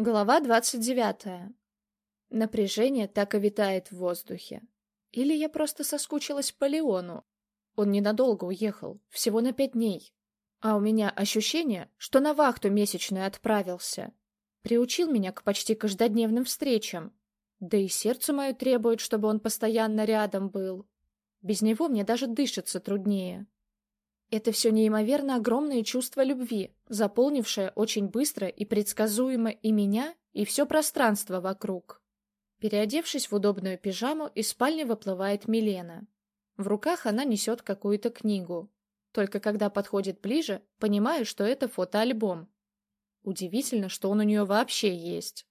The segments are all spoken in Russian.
Глава двадцать девятая. Напряжение так и витает в воздухе. Или я просто соскучилась по Леону. Он ненадолго уехал, всего на пять дней. А у меня ощущение, что на вахту месячную отправился. Приучил меня к почти каждодневным встречам. Да и сердце мое требует, чтобы он постоянно рядом был. Без него мне даже дышится труднее. Это все неимоверно огромное чувство любви, заполнившее очень быстро и предсказуемо и меня, и все пространство вокруг. Переодевшись в удобную пижаму, из спальни выплывает Милена. В руках она несет какую-то книгу. Только когда подходит ближе, понимаю, что это фотоальбом. Удивительно, что он у нее вообще есть.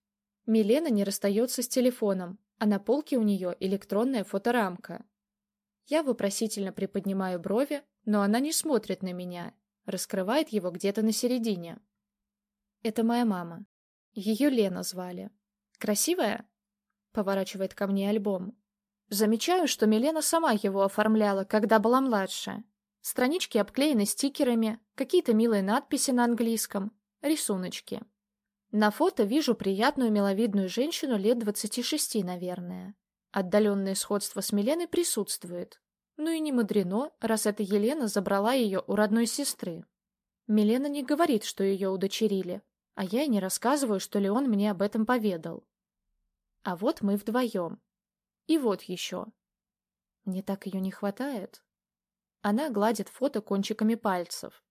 Милена не расстается с телефоном, а на полке у нее электронная фоторамка. Я вопросительно приподнимаю брови, но она не смотрит на меня, раскрывает его где-то на середине. Это моя мама. Ее Лена звали. Красивая? Поворачивает ко мне альбом. Замечаю, что Милена сама его оформляла, когда была младше. Странички обклеены стикерами, какие-то милые надписи на английском, рисуночки. На фото вижу приятную миловидную женщину лет двадцати шести, наверное. Отдаленное сходство с Миленой присутствует. Ну и не мудрено, раз эта Елена забрала ее у родной сестры. Милена не говорит, что ее удочерили, а я и не рассказываю, что ли он мне об этом поведал. А вот мы вдвоем. И вот еще. Мне так ее не хватает. Она гладит фото кончиками пальцев.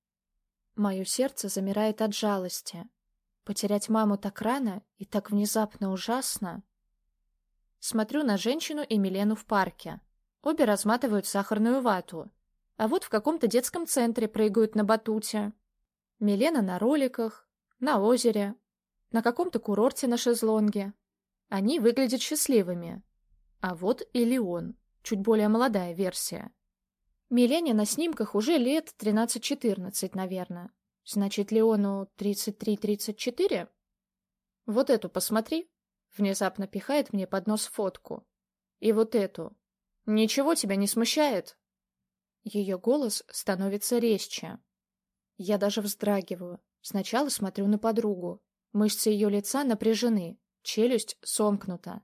Мое сердце замирает от жалости. Потерять маму так рано и так внезапно ужасно. Смотрю на женщину и Милену в парке. Обе разматывают сахарную вату. А вот в каком-то детском центре прыгают на батуте. Милена на роликах, на озере, на каком-то курорте на шезлонге. Они выглядят счастливыми. А вот и Леон, чуть более молодая версия. Милене на снимках уже лет 13-14, наверное. Значит, Леону 33-34? Вот эту посмотри. Внезапно пихает мне под нос фотку. И вот эту. «Ничего тебя не смущает?» Ее голос становится резче. Я даже вздрагиваю. Сначала смотрю на подругу. Мышцы ее лица напряжены, челюсть сомкнута.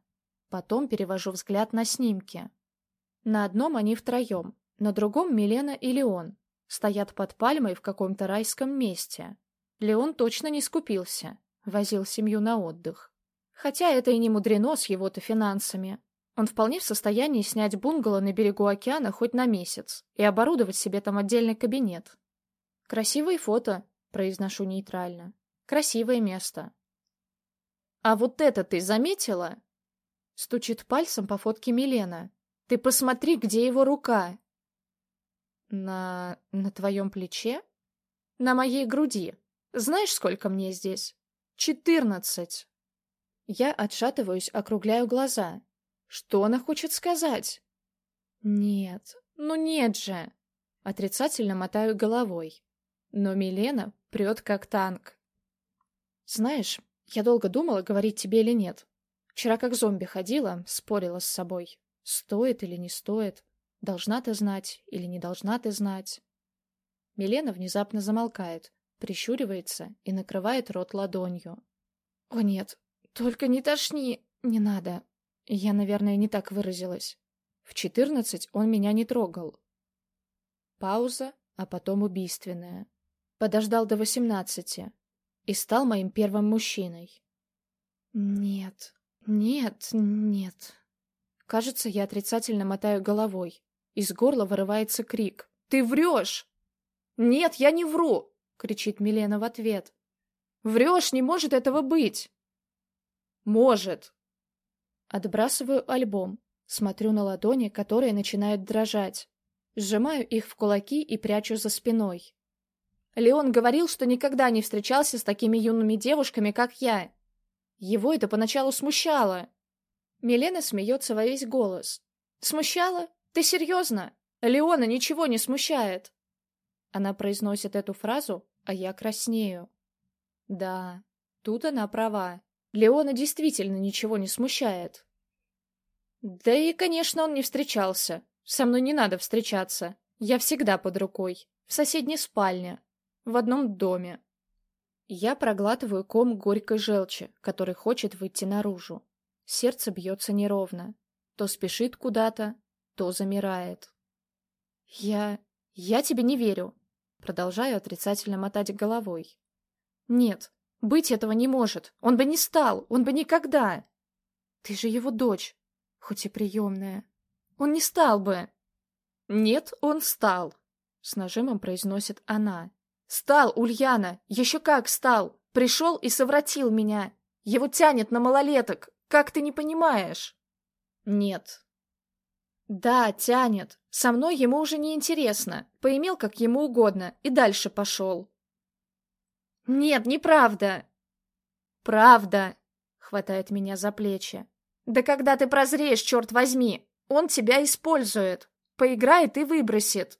Потом перевожу взгляд на снимки. На одном они втроем, на другом Милена и Леон. Стоят под пальмой в каком-то райском месте. Леон точно не скупился, возил семью на отдых. Хотя это и не мудрено с его-то финансами. Он вполне в состоянии снять бунгало на берегу океана хоть на месяц и оборудовать себе там отдельный кабинет. «Красивые фото», — произношу нейтрально. «Красивое место». «А вот это ты заметила?» Стучит пальцем по фотке Милена. «Ты посмотри, где его рука!» «На... на твоем плече?» «На моей груди. Знаешь, сколько мне здесь?» «Четырнадцать!» Я отшатываюсь, округляю глаза. Что она хочет сказать? Нет, ну нет же. Отрицательно мотаю головой. Но Милена прет как танк. Знаешь, я долго думала, говорить тебе или нет. Вчера как зомби ходила, спорила с собой. Стоит или не стоит? Должна ты знать или не должна ты знать? Милена внезапно замолкает, прищуривается и накрывает рот ладонью. О нет, только не тошни, не надо, я, наверное, не так выразилась. В четырнадцать он меня не трогал. Пауза, а потом убийственная. Подождал до восемнадцати и стал моим первым мужчиной. Нет, нет, нет. Кажется, я отрицательно мотаю головой. Из горла вырывается крик. «Ты врешь!» «Нет, я не вру!» — кричит Милена в ответ. «Врешь, не может этого быть!» «Может!» Отбрасываю альбом, смотрю на ладони, которые начинают дрожать. Сжимаю их в кулаки и прячу за спиной. Леон говорил, что никогда не встречался с такими юными девушками, как я. Его это поначалу смущало. Милена смеется во весь голос. «Смущало? Ты серьезно? Леона ничего не смущает!» Она произносит эту фразу, а я краснею. Да, тут она права. Леона действительно ничего не смущает. Да и, конечно, он не встречался. Со мной не надо встречаться. Я всегда под рукой. В соседней спальне. В одном доме. Я проглатываю ком горькой желчи, который хочет выйти наружу. Сердце бьется неровно. То спешит куда-то, то замирает. Я... я тебе не верю. Продолжаю отрицательно мотать головой. Нет, быть этого не может. Он бы не стал, он бы никогда. Ты же его дочь, хоть и приемная. Он не стал бы. Нет, он стал, с нажимом произносит она. Стал, Ульяна, еще как стал. Пришел и совратил меня. Его тянет на малолеток. Как ты не понимаешь? Нет. Да, тянет. Со мной ему уже не интересно. Поимел как ему угодно и дальше пошел. Нет, неправда. Правда. Хватает меня за плечи. Да когда ты прозреешь, черт возьми, он тебя использует. Поиграет и выбросит.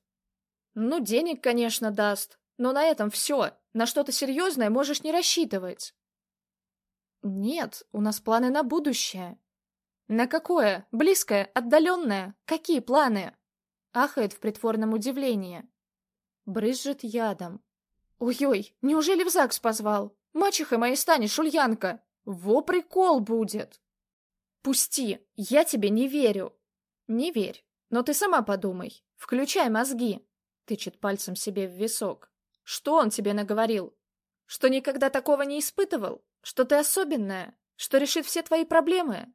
Ну, денег, конечно, даст. Но на этом все. На что-то серьезное можешь не рассчитывать. Нет, у нас планы на будущее. На какое? Близкое? Отдаленное? Какие планы? Ахает в притворном удивлении. Брызжет ядом. Ой-ой, неужели в ЗАГС позвал? Мачехой моей станешь, Ульянка. Во прикол будет. Пусти, я тебе не верю. Не верь, но ты сама подумай. Включай мозги. Тычет пальцем себе в висок. Что он тебе наговорил? Что никогда такого не испытывал? Что ты особенная? Что решит все твои проблемы?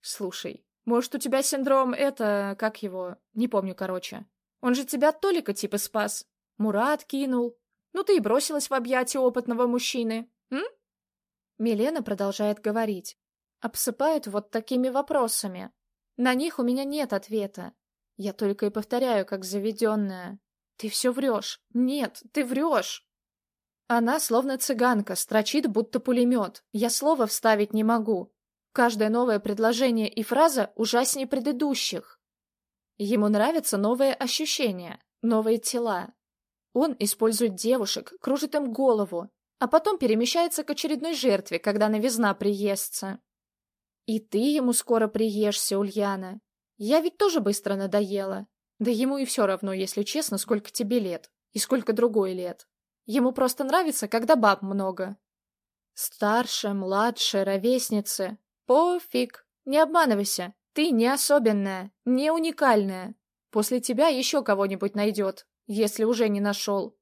Слушай, может, у тебя синдром это... Как его? Не помню, короче. Он же тебя Толика типа спас. Мурат кинул. Ну ты и бросилась в объятия опытного мужчины. М? Милена продолжает говорить. Обсыпает вот такими вопросами. На них у меня нет ответа. Я только и повторяю, как заведенная. Ты все врешь. Нет, ты врешь. Она, словно цыганка, строчит, будто пулемет. Я слова вставить не могу. Каждое новое предложение и фраза ужаснее предыдущих. Ему нравятся новые ощущения, новые тела. Он использует девушек, кружит им голову, а потом перемещается к очередной жертве, когда новизна приестся. И ты ему скоро приешься, Ульяна. Я ведь тоже быстро надоела. Да ему и все равно, если честно, сколько тебе лет и сколько другой лет. Ему просто нравится, когда баб много. Старше, младше, ровесницы. Пофиг. Не обманывайся. Ты не особенная, не уникальная. После тебя еще кого-нибудь найдет, если уже не нашел.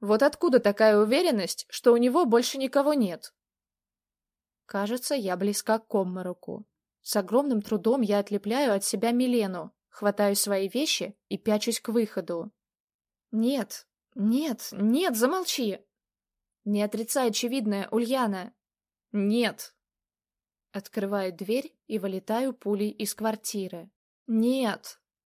Вот откуда такая уверенность, что у него больше никого нет? Кажется, я близка к обмороку. С огромным трудом я отлепляю от себя Милену, хватаю свои вещи и пячусь к выходу. Нет, нет, нет, замолчи. Не отрицай очевидное, Ульяна. Нет. Открываю дверь и вылетаю пулей из квартиры. Нет.